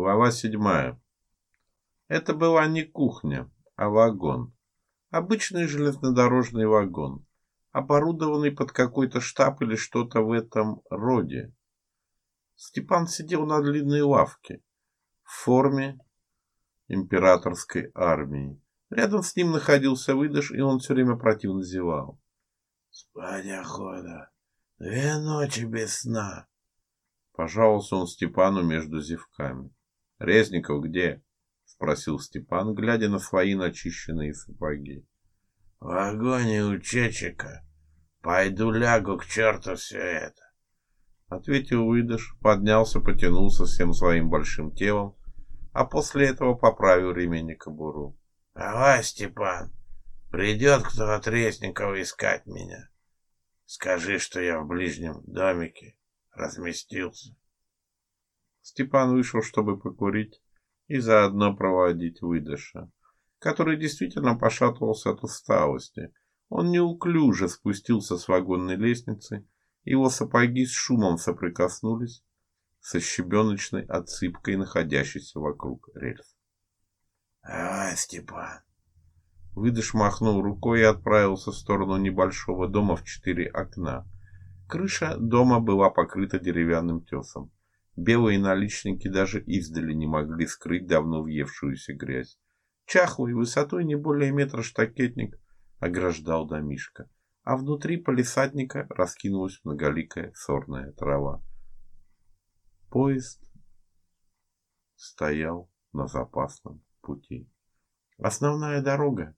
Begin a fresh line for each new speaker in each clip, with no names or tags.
Глава седьмая. Это была не кухня, а вагон. Обычный железнодорожный вагон, оборудованный под какой-то штаб или что-то в этом роде. Степан сидел на длинной лавке в форме императорской армии. Рядом с ним находился выдыш, и он все время противно зевал.
— Спать охота. Две ночи без сна.
Пожаловался он Степану между зевками. — Резников где? — спросил Степан, глядя на свои начищенные сапоги.
— В вагоне у Чечика. Пойду лягу к черту все это.
Ответил выдыш, поднялся, потянулся всем своим большим телом, а после этого поправил ремень и кобуру.
— Давай, Степан, придет кто от Резникова искать меня. Скажи, что я в ближнем домике разместился.
Степан вышел, чтобы покурить и заодно проводить выдыша, который действительно пошатывался от усталости. Он неуклюже спустился с вагонной лестницы, его сапоги с шумом соприкоснулись со щебеночной отсыпкой, находящейся вокруг рельс.
— Давай, Степан.
Выдыш махнул рукой и отправился в сторону небольшого дома в четыре окна. Крыша дома была покрыта деревянным тесом. Белые наличники даже издали не могли скрыть давно въевшуюся грязь. Чахлый, высотой не более метра штакетник ограждал домишко, а внутри полисадника раскинулась многоликая сорная трава. Поезд стоял на запасном пути. Основная дорога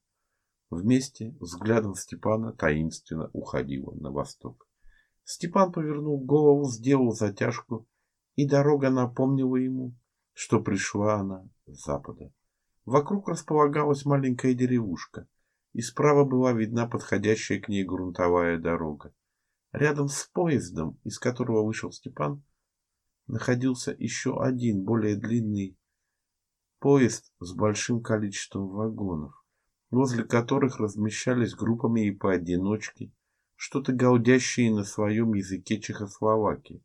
вместе взглядом Степана таинственно уходила на восток. Степан повернул голову, сделал затяжку и дорога напомнила ему, что пришла она с запада. Вокруг располагалась маленькая деревушка, и справа была видна подходящая к ней грунтовая дорога. Рядом с поездом, из которого вышел Степан, находился еще один, более длинный поезд с большим количеством вагонов, возле которых размещались группами и поодиночке что-то гаудящие на своем языке Чехословакии.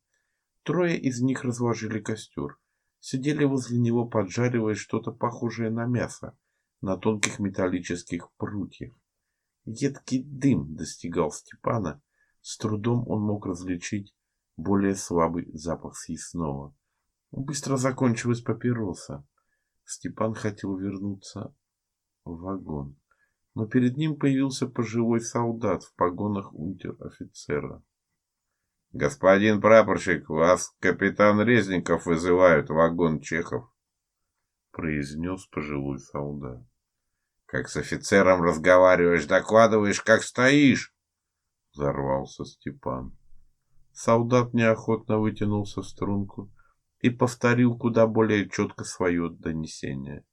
Трое из них разложили костер. Сидели возле него, поджаривая что-то похожее на мясо на тонких металлических прутьях. Едкий дым достигал Степана. С трудом он мог различить более слабый запах съестного. Быстро закончилась папироса. Степан хотел вернуться в вагон, но перед ним появился пожилой солдат в погонах унтер-офицера. Господин прапорщик, вас капитан Резников вызывает вагон Чехов, произнес пожилой солдат. Как с офицером разговариваешь, докладываешь, как стоишь, взорвался Степан. Солдат неохотно вытянулся в струнку и повторил куда более четко свое донесение.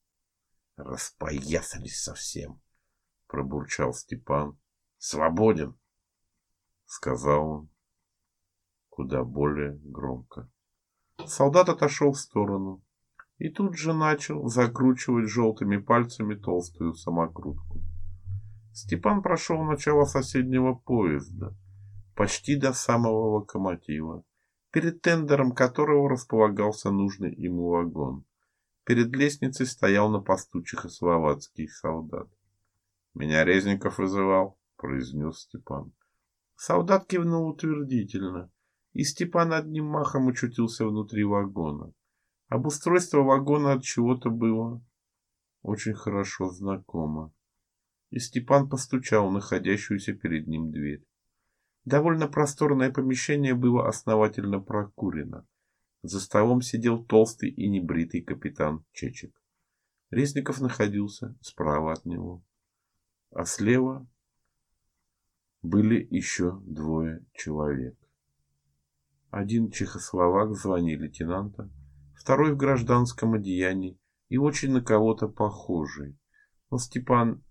Распоясались совсем, пробурчал Степан. Свободен, сказал он куда более громко. Солдат отошел в сторону и тут же начал закручивать желтыми пальцами толстую самокрутку. Степан прошел начало соседнего поезда, почти до самого локомотива, перед тендером которого располагался нужный ему вагон. Перед лестницей стоял на посту чехословацкий солдат. «Меня Резников вызывал», — произнес Степан. Солдат кивнул утвердительно и Степан одним махом очутился внутри вагона. Обустройство вагона от чего-то было очень хорошо знакомо. И Степан постучал в находящуюся перед ним дверь. Довольно просторное помещение было основательно прокурено. За столом сидел толстый и небритый капитан Чечек. Резников находился справа от него. А слева были еще двое человек. Один чехословак звание лейтенанта, второй в гражданском одеянии и очень на кого-то похожий. Но Степан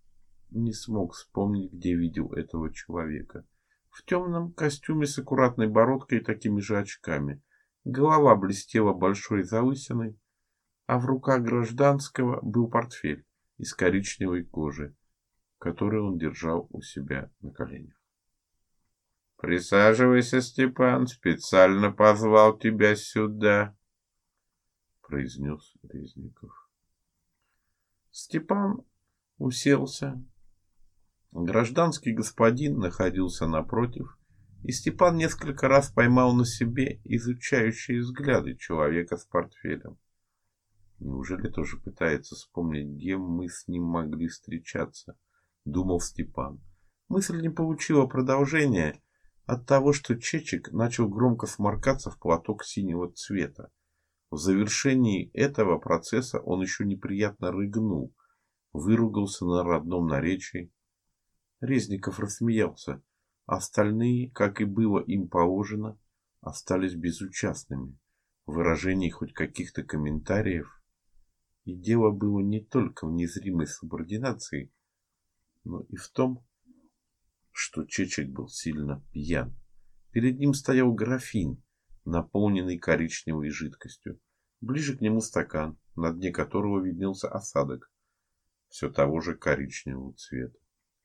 не смог вспомнить, где видел этого человека. В темном костюме с аккуратной бородкой и такими же очками. Голова блестела большой залысиной, а в руках гражданского был портфель из коричневой кожи, который он держал у себя на коленях. Присаживайся, Степан, специально позвал тебя сюда. произнес Резников. Степан уселся. Гражданский господин находился напротив, и Степан несколько раз поймал на себе изучающие взгляды человека с портфелем. Неужели тоже пытается вспомнить, где мы с ним могли встречаться, думал Степан. Мысль не получила продолжения от того, что Чечик начал громко сморкаться в платок синего цвета. В завершении этого процесса он еще неприятно рыгнул, выругался на родном наречии. Резников рассмеялся. Остальные, как и было им положено, остались безучастными. В выражении хоть каких-то комментариев и дело было не только в незримой субординации, но и в том, что Чечек был сильно пьян. Перед ним стоял графин, наполненный коричневой жидкостью. Ближе к нему стакан, на дне которого виднелся осадок, все того же коричневого цвета.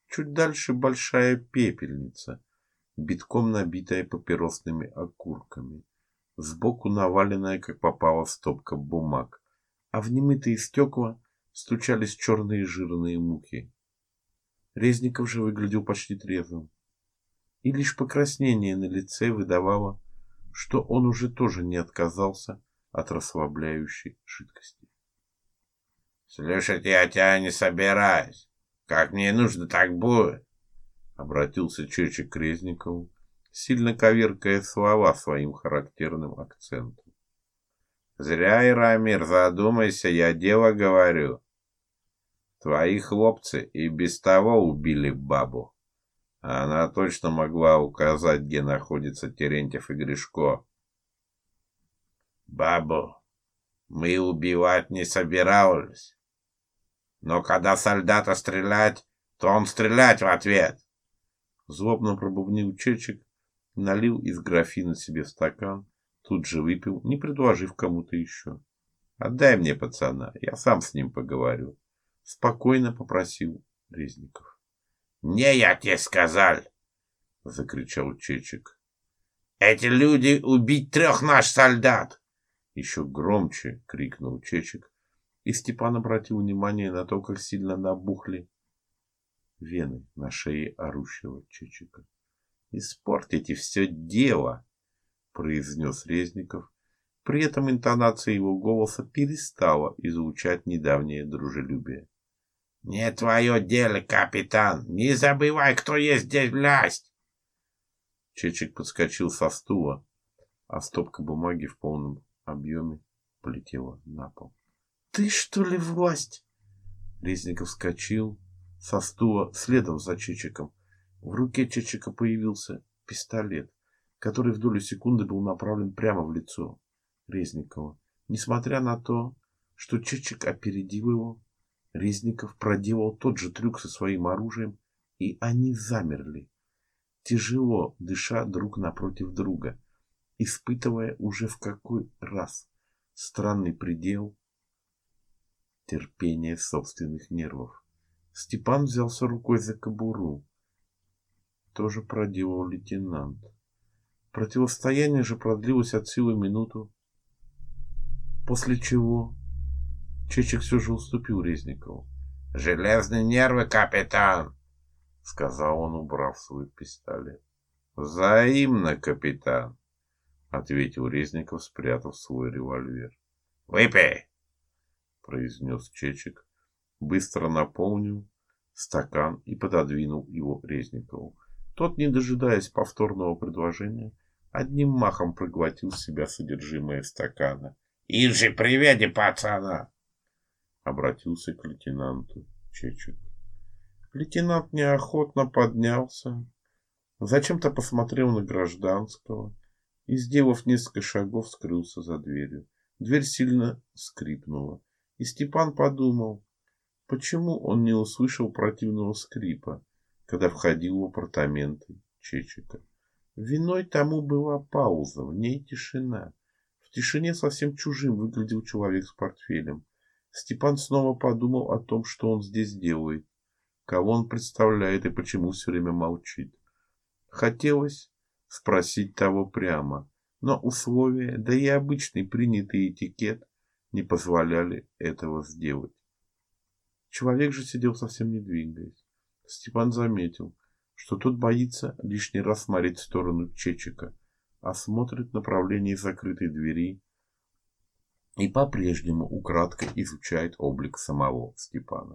Чуть дальше большая пепельница, битком набитая папиросными окурками, сбоку наваленная, как попало, стопка бумаг а в немытые стекла стучались черные жирные муки. Резников же выглядел почти трезвым. И лишь покраснение на лице выдавало, что он уже тоже не отказался от расслабляющей жидкости.
Слушать я тебя не собираюсь. Как мне нужно, так будет.
Обратился Чечек к Резникову, сильно коверкая слова своим характерным акцентом.
Зря, Ирамир, задумайся, я дело говорю. Твои хлопцы и без того убили бабу. Она точно могла указать, где находится Терентьев и Гришко. Бабу мы убивать не собирались. Но когда солдата стрелять, то он стрелять в ответ.
Злобно пробубнил Чечек, налил из графина себе стакан Тут же выпил, не предложив кому-то еще. Отдай мне пацана, я сам с ним поговорю. Спокойно попросил Резников.
Не я тебе сказал, закричал Чечек. Эти люди убить трех наш солдат.
Еще громче крикнул Чечек, и Степан обратил внимание на то, как сильно набухли вены на шее орущего Чечика. Испортите все дело, произнес Резников. При этом интонация его голоса перестала излучать недавнее дружелюбие.
Не твое дело, капитан. Не забывай, кто есть здесь власть.
Чечек подскочил со стула, а стопка бумаги в полном объеме полетела на пол. Ты что ли власть? Резников вскочил со стула следом за Чечиком. В руке Чечика появился пистолет который в долю секунды был направлен прямо в лицо Резникова. Несмотря на то, что Чечек опередил его, Резников проделал тот же трюк со своим оружием, и они замерли, тяжело дыша друг напротив друга, испытывая уже в какой раз странный предел терпения собственных нервов. Степан взялся рукой за кобуру. Тоже проделал лейтенант. Противостояние же продлилось от силы минуту, после чего Чечек все же уступил Резникову.
«Железные нервы, капитан!»
— сказал он, убрав свой пистолет. «Взаимно, капитан!» — ответил Резников, спрятав свой револьвер.
«Выпей!»
— произнес Чечек, быстро наполнил стакан и пододвинул его Резникову. Тот, не дожидаясь повторного предложения, одним махом проглотил себя содержимое стакана.
«Иже, приведи пацана!»
Обратился к лейтенанту Чечек. Лейтенант неохотно поднялся, зачем-то посмотрел на гражданского и, сделав несколько шагов, скрылся за дверью. Дверь сильно скрипнула, и Степан подумал, почему он не услышал противного скрипа, когда входил в апартаменты Чечика. Виной тому была пауза, в ней тишина. В тишине совсем чужим выглядел человек с портфелем. Степан снова подумал о том, что он здесь делает, кого он представляет и почему все время молчит. Хотелось спросить того прямо, но условия, да и обычный принятый этикет не позволяли этого сделать. Человек же сидел совсем не двигаясь. Степан заметил, что тот боится лишний раз смотреть в сторону Чечика, а смотрит в направлении закрытой двери и по-прежнему украдкой изучает облик самого Степана.